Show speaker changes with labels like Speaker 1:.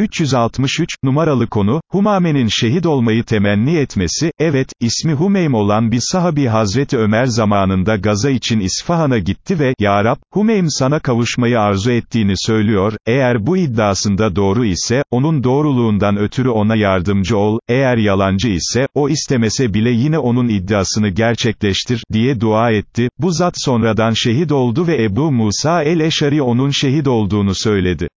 Speaker 1: 363, numaralı konu, Humame'nin şehit olmayı temenni etmesi, evet, ismi Humeym olan bir sahabi Hazreti Ömer zamanında gaza için İsfahan'a gitti ve, Ya Rab, Humeym sana kavuşmayı arzu ettiğini söylüyor, eğer bu iddiasında doğru ise, onun doğruluğundan ötürü ona yardımcı ol, eğer yalancı ise, o istemese bile yine onun iddiasını gerçekleştir, diye dua etti, bu zat sonradan şehit oldu ve Ebu Musa el-Eşari onun şehit olduğunu söyledi.